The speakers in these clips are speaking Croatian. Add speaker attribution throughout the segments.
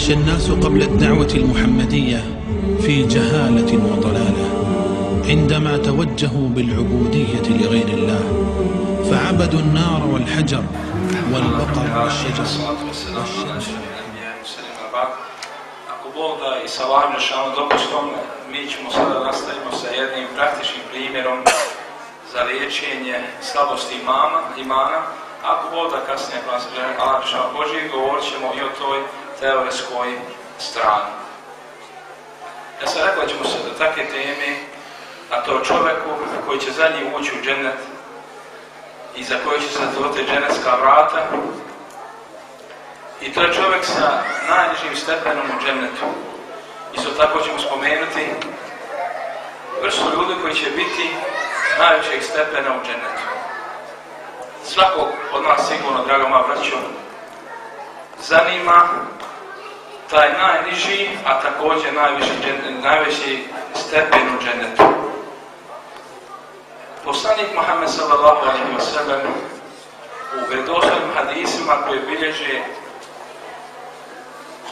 Speaker 1: عاش الناس قبل الدعوة المحمدية في جهالة وضلالة. عندما توجهوا بالعبودية لغير الله فعبدوا النار والحجر والبقر والشجر.
Speaker 2: Teoretskoj strani. Ja sam rekao ćemo se do takve teme, a to čovjeku koji će zadnji ući u džennet i za koji će se zatvoriti dženetska vrata, i to je čovjek sa najnižim stepenom u džennetu. Isto tako ćemo spomenuti vrstu ljudi koji će biti najvećeg stepena u džennetu. Svakog od nas sigurno, draga moja braćo, zanima taj najniži, a također najviši, najveći stepen u džennetu. Poslanik Muhammed sallallahu alaihi wa sallam u vredoslovnim hadisima koje bilježe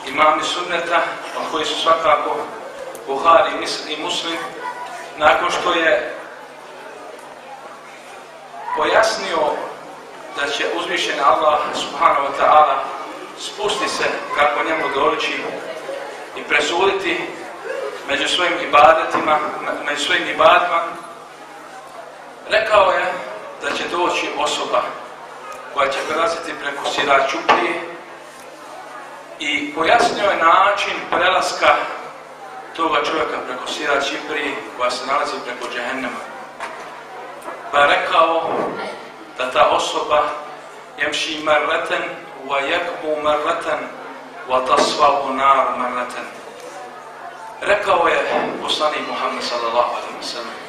Speaker 2: imami sunneta, od koji su svakako Buhari i Muslim, nakon što je pojasnio da će uzvišen Allah subhanahu wa ta'ala spusti se kako njemu doliči i presuditi među svojim ibadetima, među svojim ibadima, rekao je da će doći osoba koja će prelaziti preko sira čuprije i pojasnio je način prelaska toga čovjeka preko sira Čiprije koja se nalazi preko džehennema. Pa je rekao da ta osoba jemši marleten marleten wa tasvahu nar marleten. Rekao je poslanik Muhammed sallallahu alaihi wa sallam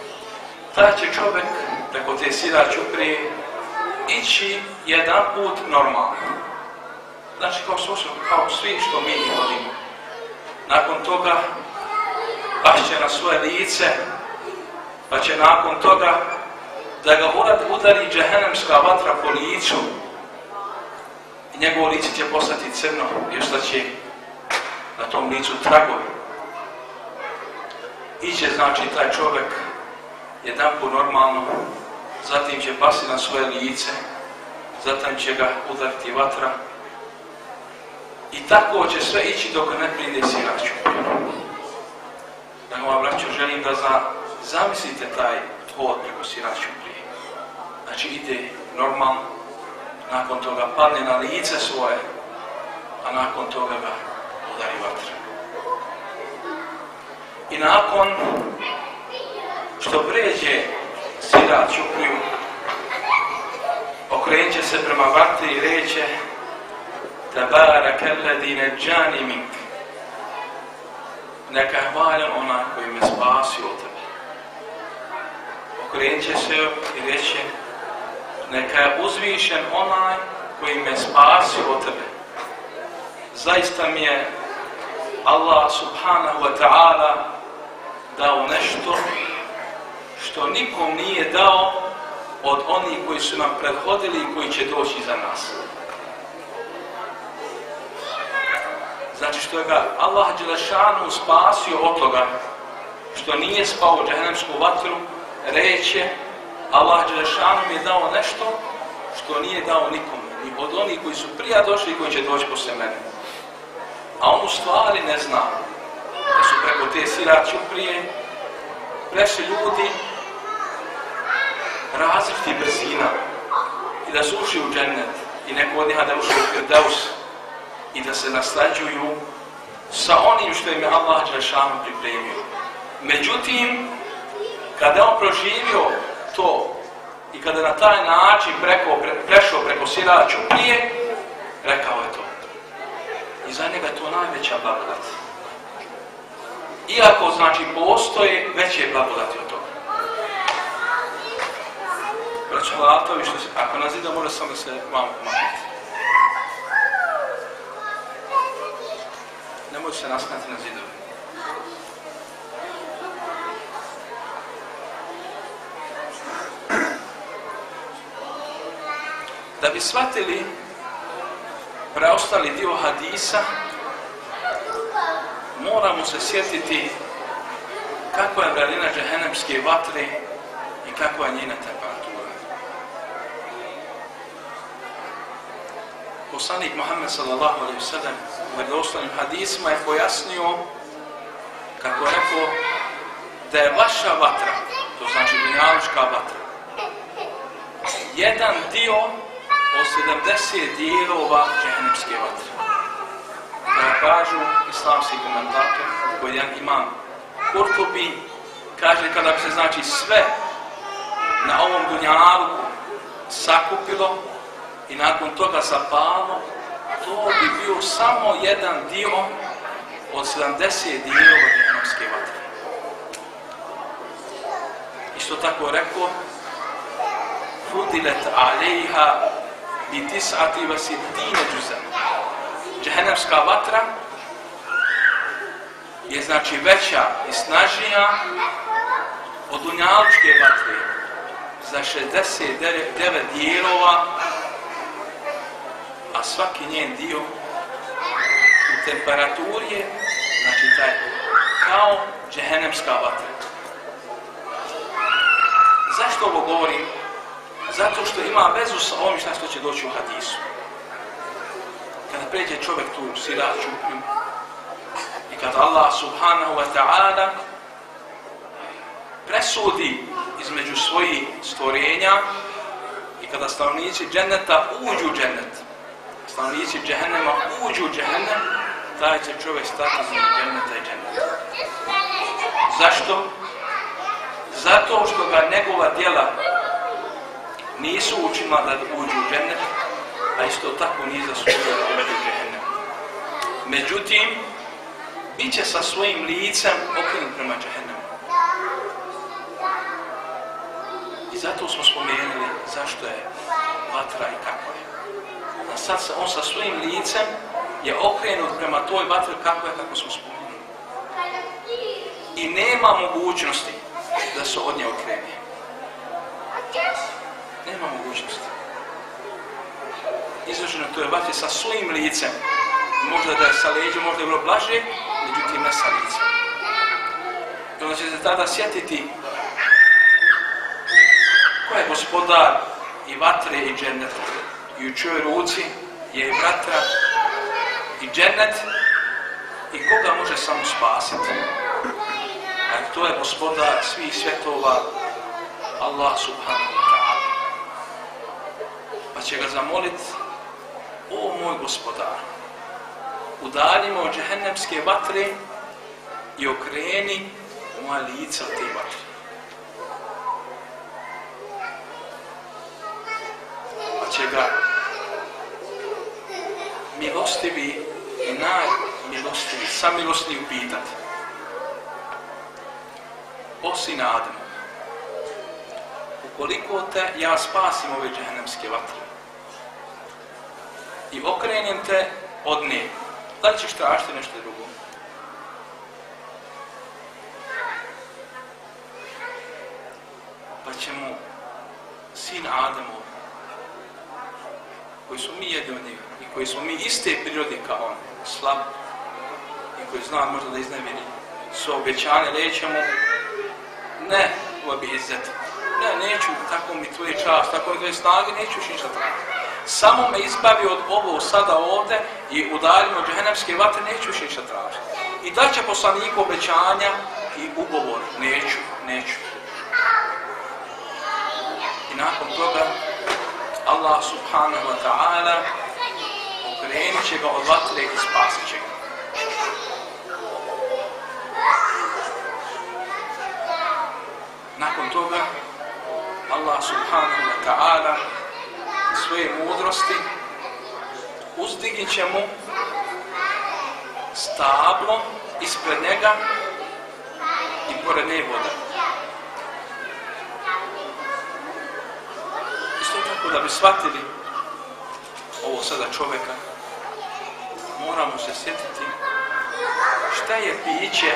Speaker 2: taj će čovjek preko te sira Čiprije ići jedan put normalno znači kao susret, kao svi što mi volimo. Nakon toga pašće na svoje lice, pa će nakon toga da ga udari džehennemska vatra po licu njegovo lice će postati crno i ostaće na tom licu tragovi. Iće znači taj čovjek jedan po normalno, zatim će pasti na svoje lice, zatim će ga udariti vatra, i tako će sve ići dok ne pride siraču. Dakle, vam braću, želim da za, zamislite taj hod preko siraču prije. Znači ide normalno, nakon toga padne na lice svoje, a nakon toga ga udari vatra. I nakon što pređe sirat čupriju, okrenut će se prema vatri i reće Tabarak alladhi najjani mink. Neka je hvaljen onaj koji me spasio od tebe. Okrenut će se i reće neka je uzvišen onaj koji me spasio od tebe. Zaista mi je Allah subhanahu wa ta'ala dao nešto što nikom nije dao od onih koji su nam prethodili i koji će doći za nas. Znači što je ga Allah Đelešanu spasio od toga što nije spao u džahnemsku vatru, reće Allah Đelešanu je dao nešto što nije dao nikom, ni od onih koji su prija došli i koji će doći posle mene. A on u stvari ne zna da su preko te siraću prije prešli ljudi različitih brzina i da su u džennet i neko od njih da u i da se naslađuju sa onim što im je Allah Đelešanu pripremio. Međutim, kada on proživio to i kada na taj način preko, pre, prešao preko siraču prije, rekao je to. I za njega je to najveća blagodat. Iako, znači, postoje veće blagodati od toga. Braćo Latovi, što se, ako nazida, može samo se malo pomaknuti. Nemoj se nasnati na zidove. Da bi shvatili preostali dio hadisa, moramo se sjetiti kakva je vrelina džehennemske vatre i kakva je njena temperatura. Poslanik Muhammed sallallahu alaihi sallam u vjerodostojnim hadisima je pojasnio kako je rekao da je vaša vatra, to znači dunjalučka vatra, jedan dio od 70 dijelova džehennemske vatre. Kada kažu islamski komentator, koji jedan imam Kurtubi, kaže kada bi se znači sve na ovom dunjalu sakupilo i nakon toga zapalo, to bi bio samo jedan dio od 70 dijelova džehennemske vatre. Isto tako rekao, fudilet alejha wa sittine džuzan. Džehennemska vatra je znači veća i snažnija od dunjalučke vatre za 69 dijelova, a svaki njen dio u temperaturi je, znači taj, kao džehennemska vatra. Zašto ovo govorim? Zato što ima vezu sa ovim šta što će doći u hadisu. Kada pređe čovjek tu sirat čupnju i kada Allah subhanahu wa ta'ala presudi između svojih stvorenja i kada stanovnici dženneta uđu u džennet, stanovnici džehennema uđu u džehennem, taj će čovjek stati između dženneta i dženneta. Zašto? Zato što ga njegova djela nisu učinila da uđu u džennet, a isto tako nije zaslužio da u džennet. Međutim, bit će sa svojim licem okrenut prema džehennemu. I zato smo spomenuli zašto je vatra i kako je. A sad on sa svojim licem je okrenut prema toj vatri kako je, kako smo spomenuli. I nema mogućnosti da se od nje okrene. Nema mogućnosti. Izloženo to je vatri sa svojim licem. Možda da je sa leđom, možda je bilo blaže, međutim ne sa licem. I onda će se tada sjetiti ko je gospodar i vatre i dženneta. I u čoj ruci je i vatra i džennet i koga može samo spasiti. A to je gospodar svih svjetova Allah subhanahu. Pa će ga zamolit o moj gospodar, udaljimo od džehennemske vatre i okreni moja lica od te vatre. Pa će ga milostivi i najmilostivi, samilostni upitati. O sine Ademu, ukoliko te ja spasim ove džehennemske vatre i okrenem te od nje, da li ćeš tražiti nešto drugo? Pa će mu sin Ademov, koji su mi jedni od njega i koji smo mi iste prirode kao on, slab i koji zna možda da iznevjeri su obećane, reće mu ne, ovo bi izzet. Ne, neću, tako mi tvoje čast, tako mi tvoje snage, neću ništa tražiti. Samo me izbavi od ovo sada ovde i udaljimo od džehennemske vatre, neću ništa tražiti. I da će poslaniku obećanja i ugovor, neću, neću. I nakon toga Allah subhanahu wa ta'ala okrenut će ga od vatre i spasit će ga. Nakon toga Allah subhanahu wa ta'ala svoje mudrosti uzdignit će mu stablo ispred njega i pored nje voda. Isto tako da bi shvatili ovo sada čoveka, moramo se sjetiti šta je piće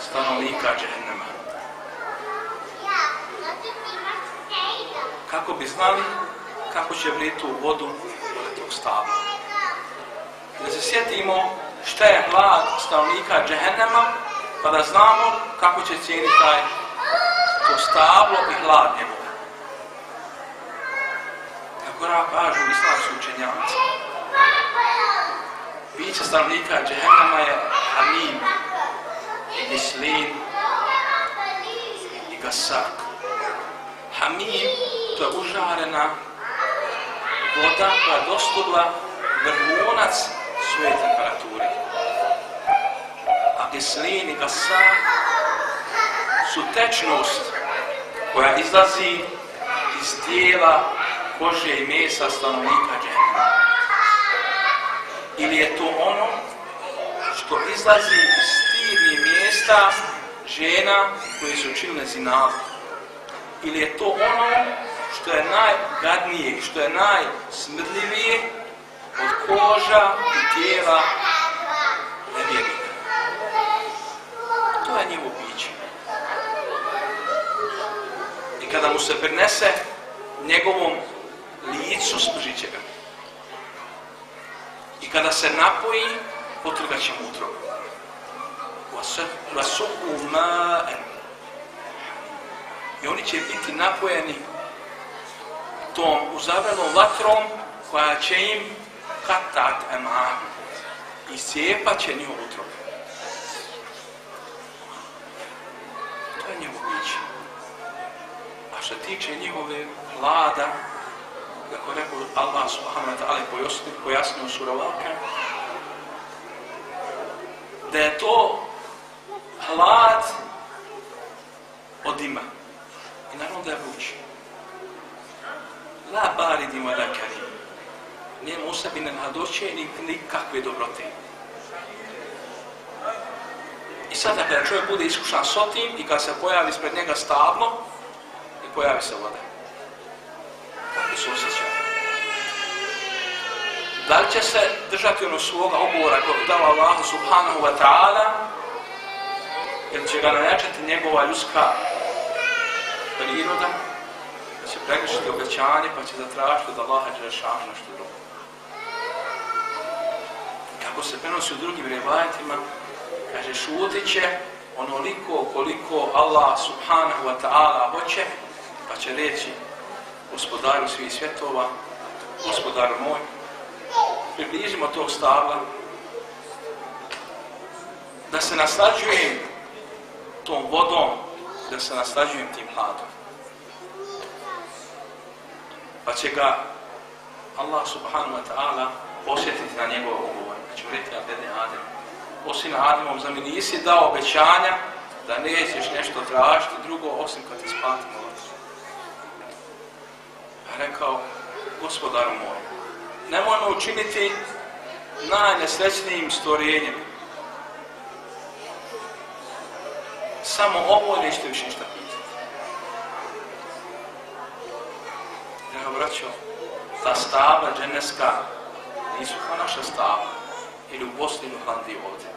Speaker 2: stanovnika džehennema. Kako bi znali kako će vriti u vodu tog stabla. Da se sjetimo šta je hlad stanovnika džehennema, pa da znamo kako će cijeniti taj to stablo i hlad njegov. Nam kažu islamski učenjaci, biće stanovnika džehennema je hamim, i i gasak. Hamim, to je užarena voda koja dostigla vrhunac svoje temperature. A gislin i gasak su tečnost koja izlazi iz tijela kože i mesa stanovnika džehennema. Ili je to ono što izlazi iz stidnih mjesta žena koje su učinile zinalu. Ili je to ono što je najgadnije i što je najsmrdljivije od koža i tijela nevjernika. To je njegovo biće. I kada mu se prinese njegovom licu spržit će ga. I kada se napoji, potrgat će mu utrobu. I oni će biti napojeni tom uzabranom vatrom koja će im katat eman. I sjepat će njihov utrobu. To je njihov biće. A što tiče njihove vlada, kako rekao Allah subhanahu wa ta'ala pojasnio u suravaka, da je to hlad od dima. I naravno da je vruć. La baridi wa la karim. Nema u sebi ne nadoće ni nikakve dobrote. I sada kada čovjek bude iskušan s otim i kada se pojavi ispred njega stablo i pojavi se voda. Kako se osjeća? Da li će se držati ono svoga obora kojeg dao Allah subhanahu wa ta'ala ili će ga najačati njegova ljudska priroda pregrešiti obećanje pa će zatražiti od Allaha Đelešanu nešto drugo. Kako se prenosi u drugim revajetima, kaže šutit će onoliko koliko Allah subhanahu wa ta'ala hoće, pa će reći gospodaru svih svjetova, gospodaru moj, približimo tog stabla, da se naslađujem tom vodom, da se naslađujem tim hladom. Pa će ga Allah subhanahu wa ta'ala posjetiti na njegov ugovor. Pa će reći bedne Adem. Osim Ademom, za mi nisi dao obećanja da nećeš nešto tražiti drugo osim kad ti spati. Pa rekao, gospodaru moj, nemojmo učiniti najnesrećnijim stvorenjem. Samo ovo nećete više ništa braćo, ta stabla dženeska nisu kao naša stabla ili u Bosni ili u Holandiji ovdje.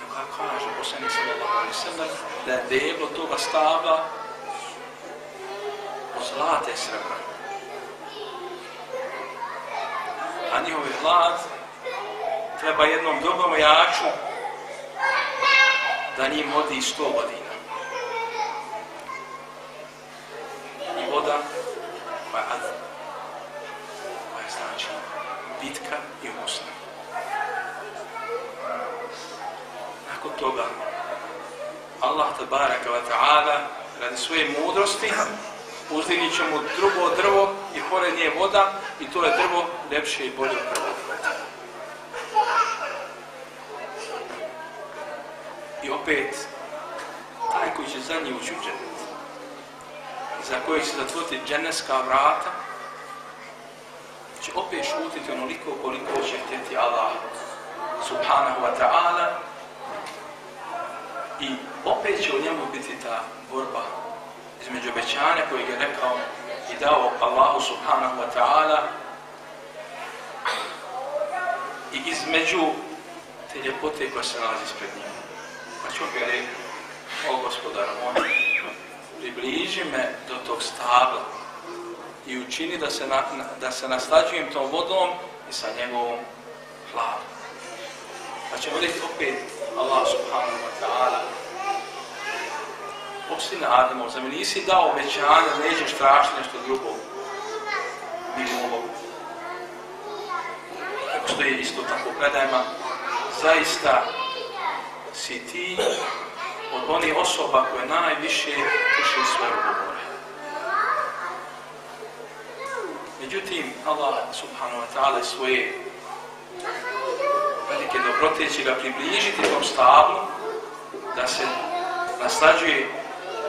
Speaker 2: No kako kaže Bosni sallallahu alaihi sallam da je deblo toga stabla od zlata srebra. A njihovi hlad treba jednom dobrom jaču da njim vodi sto godina. I voda koja je adem, koja je znači bitka i ukusna. Nakon toga, Allah tabaraka wa ta'ala svoje mudrosti uzdignit će mu drugo drvo i pored nje voda i to je drvo lepše i bolje od prvog. I opet, taj koji će za njih ući u džennet, za koji će zatvoriti dženneska vrata, će opet šutiti onoliko koliko će htjeti Allah subhanahu wa ta'ala i opet će u njemu biti ta borba između obećanja kojeg je rekao i dao Allahu subhanahu wa ta'ala i između te ljepote koja se nalazi ispred njega. Pa ću ga reći, o gospodar moj, približi me do tog stabla i učini da se, na, da se naslađujem tom vodom i sa njegovom hladom. Pa ćemo vidjeti opet Allah subhanahu wa ta'ala Opstina Ademo, za mi nisi dao obećanje da nećeš tražiti nešto drugo mimo ovog. Kako stoji isto tako u zaista si ti od onih osoba koje najviše krši svoje ugovore. Međutim, Allah subhanahu wa ta'ala svoje velike dobrote će ga približiti tom stablu da se naslađuje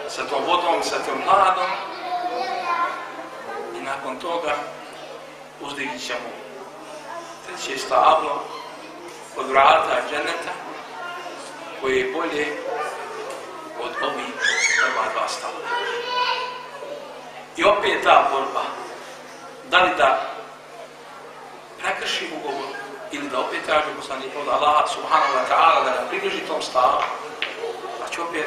Speaker 2: sa tom vodom, sa tom hladom i nakon toga uzdignit će mu treće stablo od vrata dženeta koje je bolje od ovih prva dva stabla. I opet ta borba, da li da prekrši ugovor ili da opet traži poslanik od Allaha subhanahu wa ta'ala da ga približi tom stavu, a će opet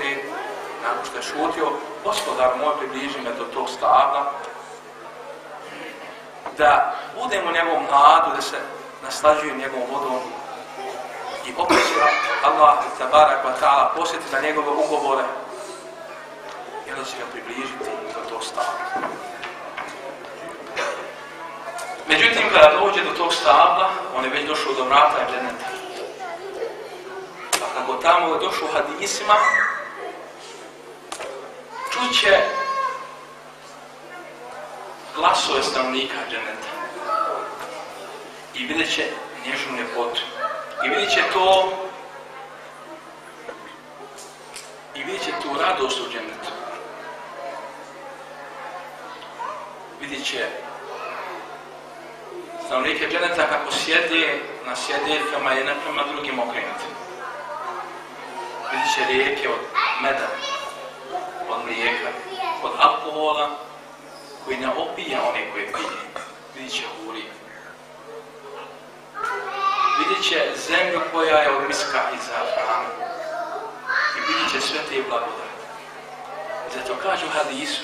Speaker 2: nakon što je šutio, gospodar moj približi me do tog stabla, da budemo u njegovom hladu, da se naslađuju njegovom vodom i opet će Allah tabarak ta'ala posjeti na njegove ugovore i onda će ga približiti do tog stabla. Međutim, kada dođe do tog stabla, on je već došao do vrata dženeta. Pa kako tamo je došao hadisima, čuće glasove stanovnika dženeta. I vidjet će nježnu ljepotu. I vidjet će to i vidjet će tu radost u dženetu. Vidjet će stanovnike dženeta kako sjede na sjedeljkama jedna prema drugim okrenuti. Vidjet će rijeke od meda, mlijeka, od alkohola, koji ne opija one koje pije. Vidjet će huri. Vidjet će zemlju koja je od miska i zafrana. I vidjet će sve te blagodati. Zato kažu hadisu,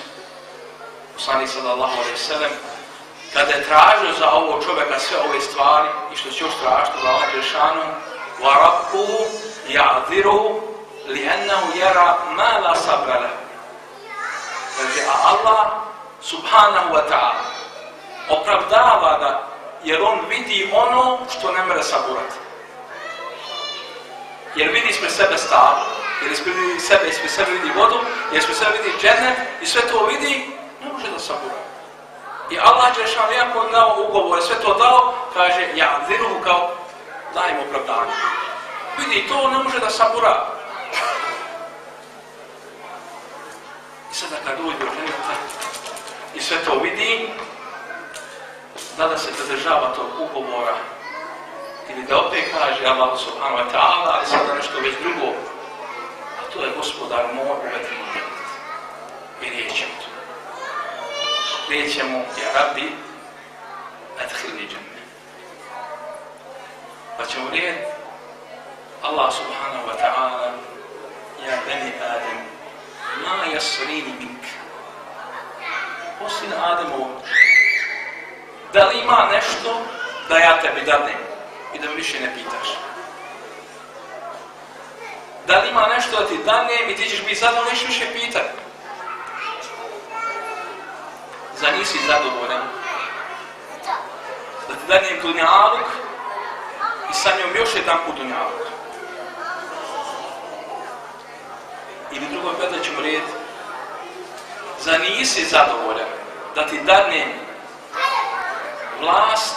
Speaker 2: poslanik sallallahu alaihi sallam, kada je tražio za ovo čovjeka sve ove stvari i što će još tražiti za Allah Đelšanu, وَرَبُّهُ يَعْذِرُهُ لِأَنَّهُ يَرَى مَا لَا صَبْرَ Kaže, a Allah subhanahu wa ta'ala opravdava ga jer on vidi ono što ne mere saburati. Jer vidi ispred sebe stavu, jer ispred sebe, ispred sebe vidi vodu, jer ispred sebe vidi džennet i sve to vidi, ne može da sabura. I Allah Đešan, iako on dao ugovore, sve to dao, kaže, ja viruhu kao, daj mu opravdanje. Vidi, to ne može da sabura. Sada kad uđe u dženneta i sve to vidi, da se pridržava tog ugovora ili da opet kaže Allah subhanahu wa ta'ala, ali sada nešto već drugo, a to je gospodar moj uvedi mu džennet. I rijećemo to. Rijećemo, ja rabbi, adhilni džennet. Pa ćemo rijeti Allah subhanahu wa ta'ala, ja beni Adem, ma jasrini mink. O sin Ademov, da li ima nešto da ja tebi dadnem i da mi više ne pitaš? Da li ima nešto da ti dadnem i ti ćeš biti zadovoljno nećeš više pitat? Za nisi zadovoljan? Da ti dadnem dunjaluk i sa njom još jedan put dunjaluk. Ili drugo peta ćemo. Za nisi zadovoljan da ti dadnem vlast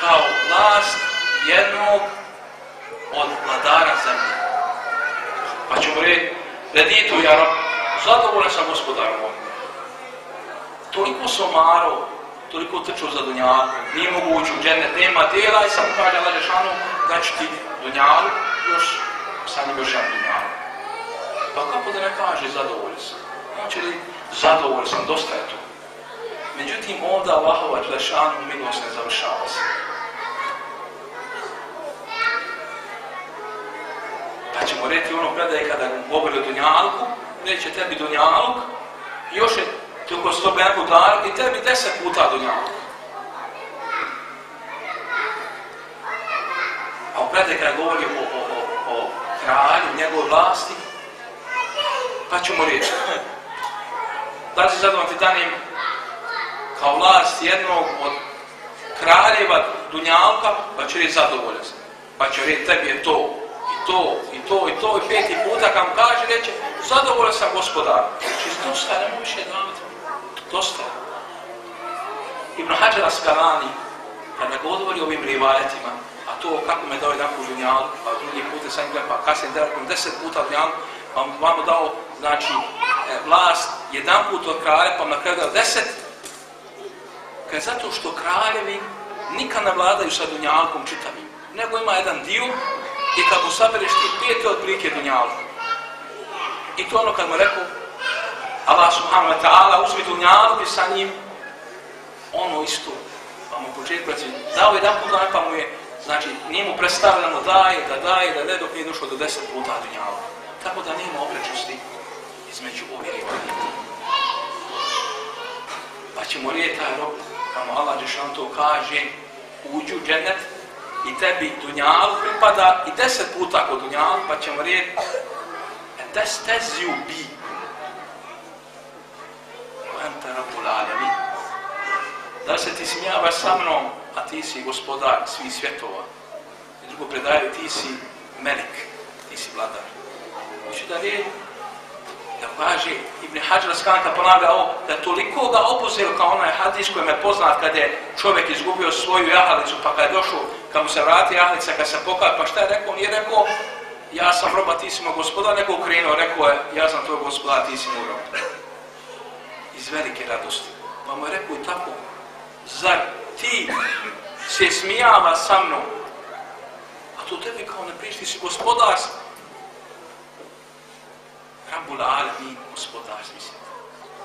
Speaker 2: kao vlast jednog od vladara zemlje. Pa ćemo reći, reditu ja rab, zadovoljan sam gospodarom. Toliko somaro, toliko trču za dunjalu, nije moguće u džennet, nema djela i sam kaže Allah Žešanu da ću ti dunjalu, još sa njim još jedan. Pa kako da ne kaže zadovoljan sam? Znači li zadovoljan sam, dosta je to. Međutim, onda Allahova Đelešanu milost ne završava se. Pa ćemo reći ono predaje kada govori o Dunjalku, reće tebi Dunjaluk, još je toko sto puta i tebi deset puta Dunjaluk. A u predaje kada govori o nekoj vlasti, pa ćemo. Da će sad vam ti danim kao vlast jednog od kraljeva Dunjalka, pa će reći zadovoljan. Pa će reći tebi je to, i to, i to, i to, i peti puta kam kaže, reće, zadovoljan sam gospodar. Znači, dosta, ne više davati. Dosta. Ibn Hajar Askalani, kada govori o ovim rivajetima, a to kako me dao jedan put Dunjalu, pa drugi put sam gledam, pa kasnije deset puta Dunjalu, pa vam dao, znači, e, vlast jedan put od kralja, pa na kraju deset, Kaj zato što kraljevi nikad ne vladaju sa dunjalkom čitavim, nego ima jedan dio i kad mu sabereš ti pijete od prilike dunjalku. I to ono kad mu rekao, Allah subhanahu wa ta'ala uzmi dunjalku i sa njim, ono isto, pa mu početku reći, dao jedan put pa mu je, znači, nije mu predstavljeno daje, da daje, da ne, dok nije došlo do deset puta dunjalku. Tako da nema oprečnosti između i Pa ćemo rijeti taj rob kamo Allah Đešan to kaže, uđu u džennet i tebi dunjalu pripada i deset puta kod dunjalu, pa ćemo reći, testeziju bi. Ente rabbul alemi. Da se ti smijavaš sa mnom, a ti si gospodar svih svjetova. I drugo predaju, ti si melik, ti si vladar. Hoću da reći, da kaže Ibn Hajar Skanka ponavlja ovo, da toliko ga opuzeo kao onaj hadis koji je poznat kada je čovjek izgubio svoju jahalicu, pa kada je došao, kad mu se vrati jahalica, se pokaja, pa šta je rekao? Nije rekao, ja sam roba, ti si moj gospodar, neko ukrenuo, rekao je, ja sam tvoj gospodar, ti si moj roba. Iz velike radosti. Pa mu je rekao i tako, zar ti se smijava sa mnom, a to tebi kao ne prišti, si gospodar, Rabbul Alamin, gospodar mislim.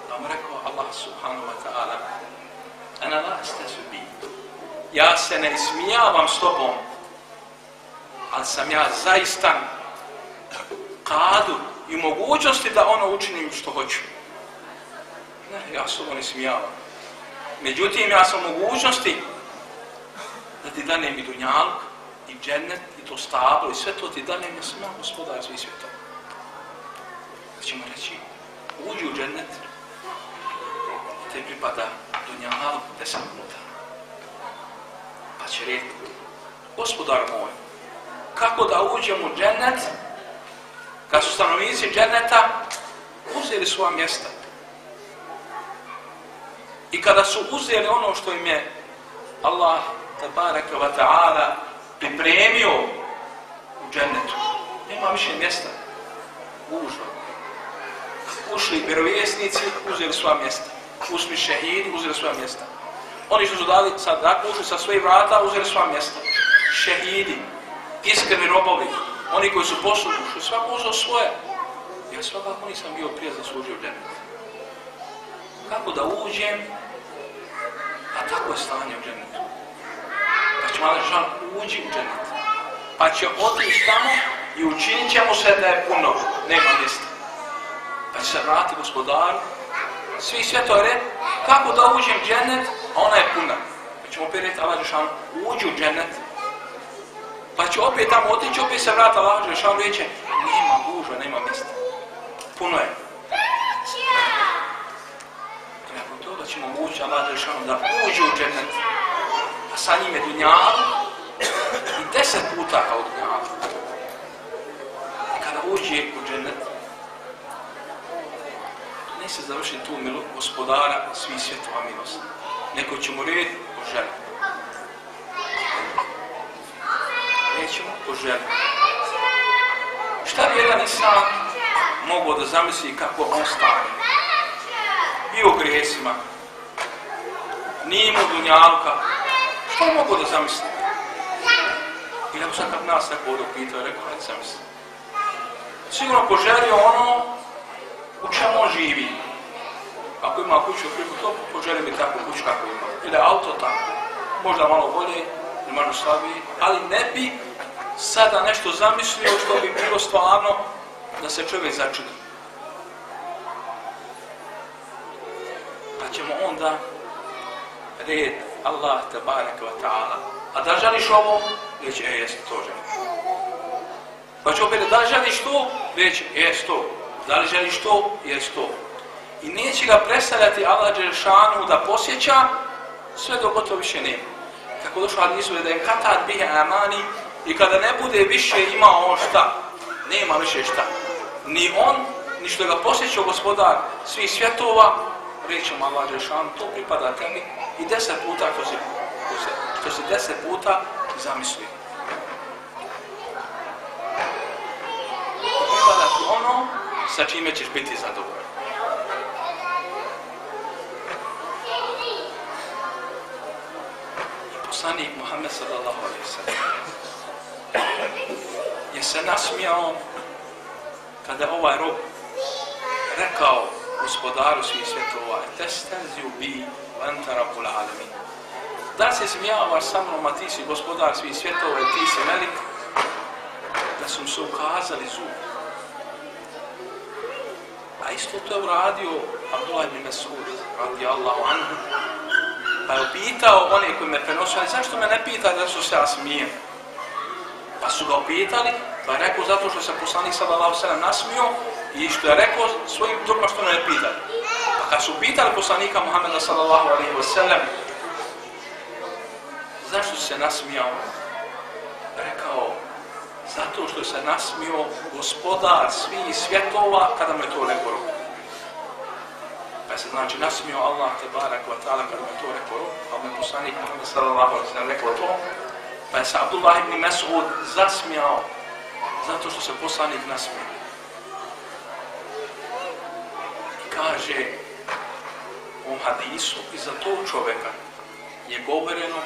Speaker 2: Pa mu rekao Allah subhanahu wa ta'ala, ana la bi. Ja se ne smijavam s tobom, ali sam ja zaista kadu i mogućnosti da ono učinim što hoću. Ne, ja se ovo ne smijavam. Međutim, ja sam mogućnosti da ti danem i dunjalk, i džennet, i to stablo, i sve to ti danem, ja sam ja gospodar svih da ćemo reći, uđi u džennet, te pripada dunjalu deset minuta. Pa će reći, gospodar moj, kako da uđem u džennet, kad su stanovnici dženneta uzeli svoja mjesta. I kada su uzeli ono što im je Allah tabaraka wa ta'ala pripremio u džennetu, nema više mjesta. Užno ušli vjerovjesnici, uzeli svoja mjesta. Ušli šehidi, uzeli svoja mjesta. Oni što su dali sad ušli sa svojih vrata, uzeli svoja mjesta. Šehidi, iskreni robovi, oni koji su poslušni, svako uzeo svoje. Ja svakako nisam bio prije zaslužio dženet. Kako da uđem, a tako je stanje u dženetu. Pa će mali žal uđi u dženet. Pa će otići tamo i učinit ćemo se da je puno, nema mjesta će se vrati gospodaru, svi svjetovre, kako da uđem džennet, a ona je puna. Pa ćemo opet reći, Allah Žešan, uđi u džennet, pa će opet tamo otići, opet se vrati Allah Žešan, reće, nema gužva, nema mjesta. Puno je. Nakon toga ćemo ući Allah Žešan da uđe u džennet, a sa njim je dunjalu i deset puta kao dunjalu. I kada uđe se završi tu milu gospodara svih svjetova milosti. Neko će mu reći po želji. Nećemo po želji. Šta bi jedan islam mogao da zamisli kako on stane? Bio u grijesima. Nije imao dunjalka. Što je mogao da zamisli? I ako sam kad nas neko ovdje rekao, hajde zamisli. Sigurno poželio ono u čemu on živi. Ako ima kuću preko to, poželim mi takvu kuću kako ima. Ili auto tako. Možda malo bolje, ili možda slabije, ali ne bi sada nešto zamislio što bi bilo stvarno da se čovjek začudi. Pa ćemo onda red Allah te barek wa ta'ala. A da želiš ovo, reći, e, jeste to. Pa će opet, da li želiš to? Reći, jes to. Da li želiš to? Jes to. I neće ga predstavljati Allah Đelšanu da posjeća sve dok gotovo više nema. Kako došlo hadisu da je katad bihe amani i kada ne bude više imao šta, nema više šta. Ni on, ni što ga posjećao gospodar svih svjetova, rećemo Allah Đelšanu, to pripada tebi i deset puta što si, što si deset puta zamislio. Pripada ti ono sa čime ćeš biti zadovoljan. poslanik Muhammed sallallahu alaihi sallam je se nasmijao kada ovaj rob rekao gospodaru svih svjetova testenziju bi vanta rabbul alamin da se smijavaš sa mnom a ti si gospodar svih svjetova i ti si velik da su se ukazali zub a isto to je uradio Abdullah ibn Mas'ud radi Allahu anhu Pa je pitao one koji me prenosili, zašto me ne pita da su se ja smijem? Pa su ga pitali, pa je rekao zato što se poslanik sallallahu sallam nasmio i što je rekao svojim drugima što me ne pitali. Pa kad su pitali poslanika Muhammeda sallallahu alaihi wa sallam, zašto se nasmijao? Zato što se nasmio gospodar svih svjetova kada mu je to rekao pa se znači nasmio Allah te barak wa ta'ala kada mu to rekao, a mu poslanik Muhammed sallallahu alaihi sallam rekao to, pa je se Abdullah ibn Mas'ud zasmijao zato što se poslanik nasmio. Kaže u hadisu i za tog čoveka je govoreno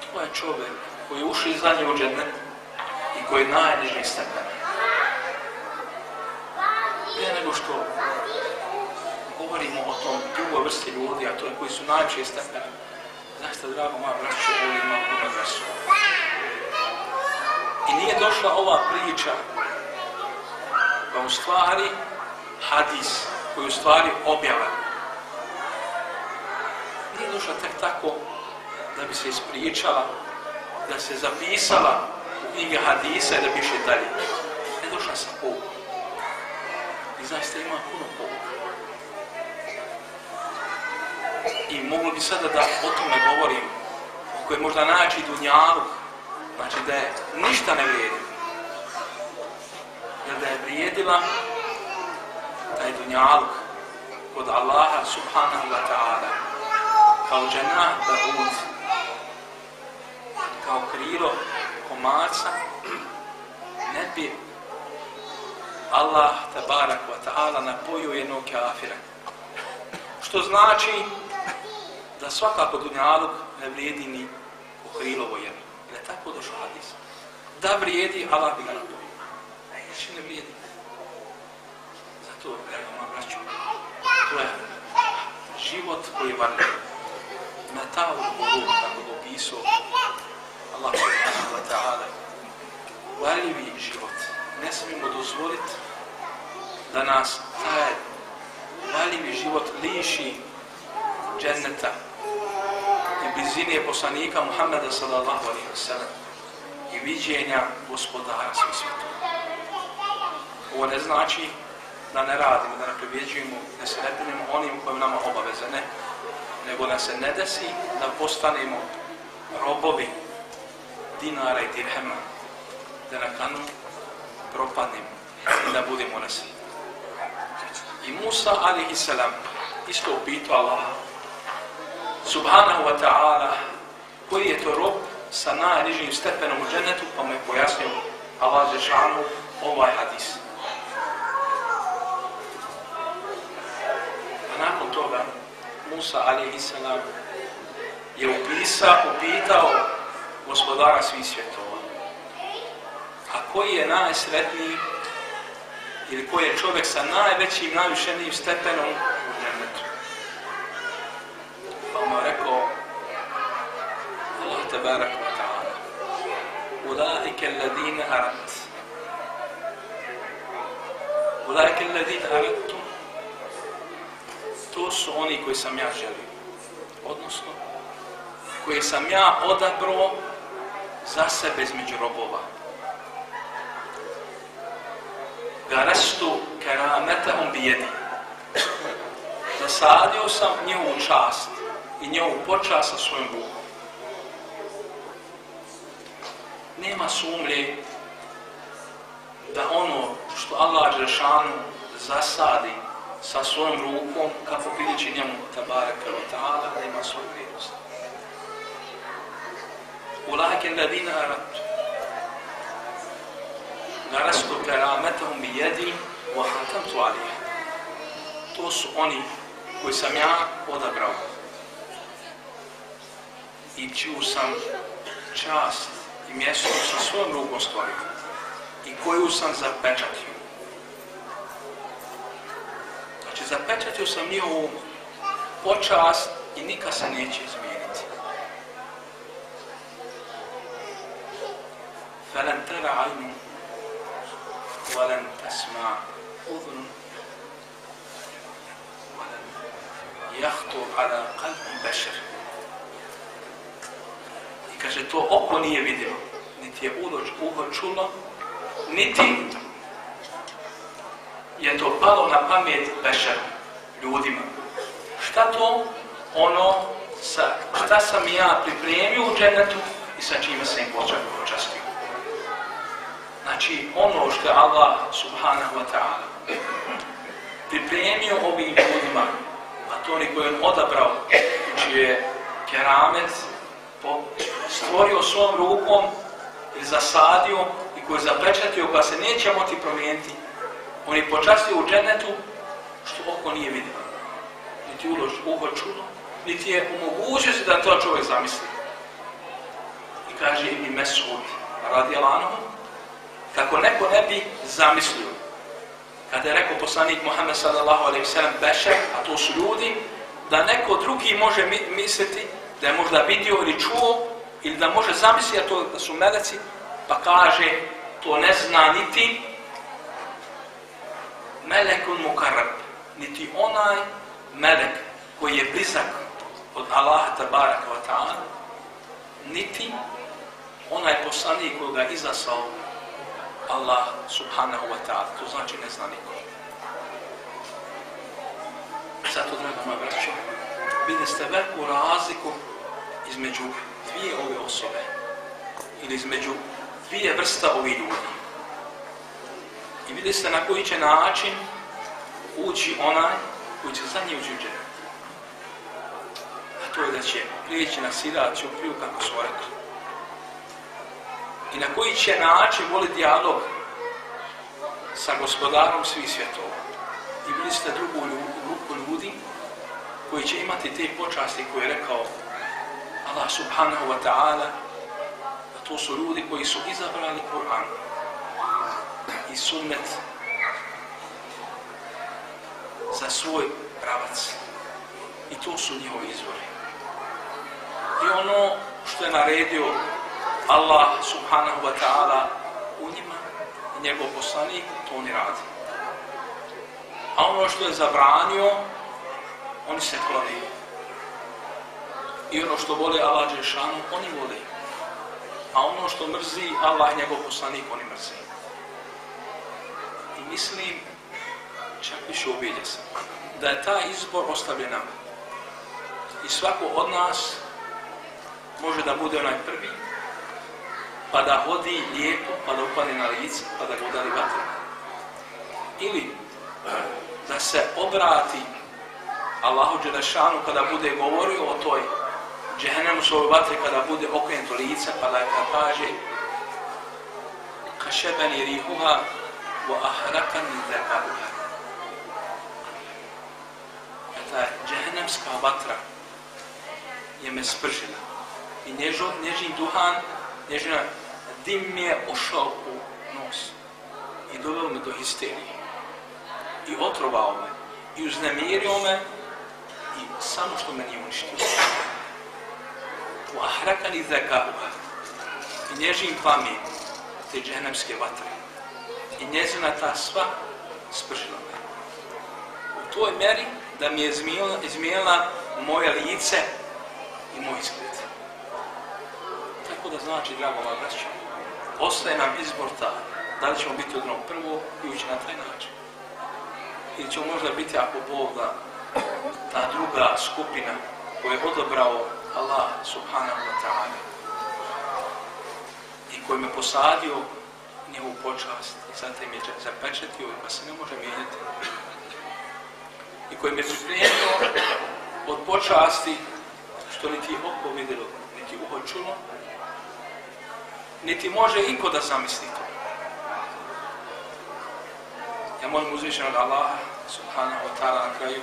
Speaker 2: to je čovek koji je ušao iz zadnje u koji je najniži stepen. Prije nego što govorimo o tom drugoj vrsti ljudi, a to je koji su najveće stepene. Zaista, drago moja braćo, ovdje ima puno. I nije došla ova priča, pa u stvari hadis, koji u stvari objava. Nije došla tek tako da bi se ispričala, da se zapisala knjige hadisa i da išli dalje. Ne došla sa Bogom. I zaista ima puno Boga. i mogu bi sada da o tome govorim, koje možda naći dunjalu, znači da je ništa ne vrijedi. Jer da je vrijedila taj dunjaluk kod Allaha subhanahu wa ta'ala kao džena da bud kao krilo komaca ne bi Allah tabarak wa ta'ala napojio jednog kafira. Što znači da svakako dunjaluk ne vrijedi ni u hrilovo jedno. Jer je tako došao hadis. Da vrijedi, Allah bi ga napojio. A još ne vrijedi. Zato, drago moja braću, to je život koji varljiv. Metao u tako da opisao Allah wa ta'ala. Varljivi život. Ne smijemo dozvoliti da nas taj varljivi život liši dženneta i blizine poslanika Muhammeda sallallahu alaihi wa sallam i viđenja gospodara svih svjetova. Ovo ne znači da ne radimo, da ne privjeđujemo, da se ne onim kojim nama obaveze, ne. Nego da se ne desi da postanemo robovi dinara i dirhema, da na kanu propadnemo i da budemo nasi. I Musa salam isto upitao Allah subhanahu wa ta'ala koji je to rob sa najnižim stepenom u džennetu pa mu je pojasnio Allah Žešanu ovaj hadis. A nakon toga Musa salam je upisa, upitao gospodara svih svjetova. A koji je najsretniji ili koji je čovjek sa najvećim, najvišenijim stepenom u džennetu. Pa mu je rekao Allah tabarak wa ta'ala Ulaike alladine arat Ulaike alladine aratum To su oni koji sam ja želio. Odnosno, koje sam ja odabro za sebe između robova. Garestu kerametahum bijedi. Zasadio sam njihovu čast i njihovu počast sa svojom rukom. Nema sumlje da ono što Allah Đelšanu zasadi sa svojom rukom, kako priliči njemu tabaraka wa ta'ala, da ima aratu. Garastu kerametahum bi jedi wa hatamtu alih. To su oni koji sam ja odabrao. I čiju sam čast i mjesto sa svojom rukom stvorio. I koju sam zapečatio. Znači, zapečatio sam njihovu počast i nikad se neće izmijeniti. فلن ترى عين ولن تسمع أذن ولن يخطر على قلب بشر I kaže, to oko nije vidio, niti je uho, uho čulo, niti je to palo na pamet bešar, ljudima. Šta to? Ono, sa, šta sam ja pripremio u džennetu i sa čime sam im počastio. Znači, ono što je Allah subhanahu wa ta'ala pripremio ovim ljudima, a to oni koji je odabrao, čiji je keramet stvorio svom rukom ili zasadio i koji je zapečatio, koja se neće moći promijeniti, on je počastio u džennetu što oko nije vidio. Niti ulož, uho čulo, niti je u mogućnosti da to čovjek zamisli. I kaže Ibn Mesud, radi Alanom, kako neko ne bi zamislio. Kada je rekao poslanik Muhammed sallallahu alaihi sallam bešer, a to su ljudi, da neko drugi može misliti da je možda vidio ili čuo ili da može zamisliti a to da su meleci, pa kaže to ne zna niti melekun mukarrab, niti onaj melek koji je blizak od Allaha tabaraka wa ta'ala, niti onaj poslanik koji ga izasao Allah subhanahu wa ta'ala. To znači ne zna niko. Zato, draga moja braćo, vidjeli ste veliku razliku između dvije ove osobe ili između dvije vrsta ovih ljudi. I vidjeli ste na koji će način ući onaj koji će za nje ući A to je da će prijeći na sidaciju priju kako su rekli i na koji će način voli dijalog sa gospodarom svih svjetova. I bili ste drugu grupu ljudi koji će imati te počasti koje je rekao Allah subhanahu wa ta'ala a to su ljudi koji su izabrali Kur'an i sunnet za svoj pravac. I to su njihovi izvori. I ono što je naredio Allah subhanahu wa ta'ala u njima i njegov poslanik to oni radi. A ono što je zabranio, oni se kloni. I ono što vole Allah Đešanu, oni vole. A ono što mrzi Allah i njegov poslanik, oni mrzi. I mislim, čak više ubilje sam, da je taj izbor ostavljen nam. I svako od nas može da bude onaj prvi pa da hodi lijepo, pa da upane na lice, pa da ga udari vatre. Ili da se obrati Allahu Đelešanu kada bude govorio o toj džehennemu svojoj vatre, kada bude okrenuto lice, pa da kaže kašebeni rihuha wa ahrakani zekaruha. Ta džehennemska vatra je me spržila. I nježin duhan, nježina dim mi je ušao u nos i doveo me do histerije. I otrovao me. I uznemirio me i samo što me nije uništio. U ahrakani zekaruha. I nježim pamet te dženemske vatre. I njezina ta sva spržila me. U toj meri da mi je izmijenila moje lice i moj izgled. Tako da znači, drago moja braća, ostaje nam izbor ta, Da li ćemo biti od onog prvog i ući na taj način? Ili ćemo možda biti, ako Bog da, ta druga skupina koju je odobrao Allah subhanahu wa ta'ala i koji me posadio njegovu počast i zatim je zapečetio pa se ne može mijenjati i koji me pripremio od počasti što niti je oko vidjelo, niti uho čulo, niti može iko da zamisli to. Ja molim uzvišenog Allaha, subhanahu wa ta'ala na kraju,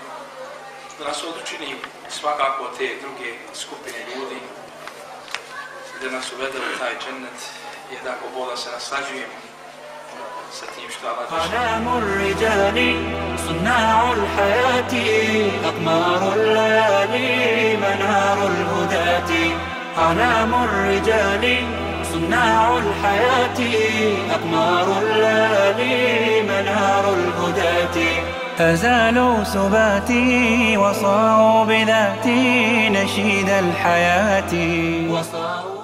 Speaker 2: da nas odručini svakako te druge skupine ljudi, da nas uvede u taj džennet, jednako Boga se naslađujemo
Speaker 3: قلم الرجال صناع الحياة أقمار الليالي منار الهداة أعلام الرجال صناع الحياة أقمار الليالي منار الهداة. أزالوا سباتي وصاروا بذاتي نشيد الحياة. وصاروا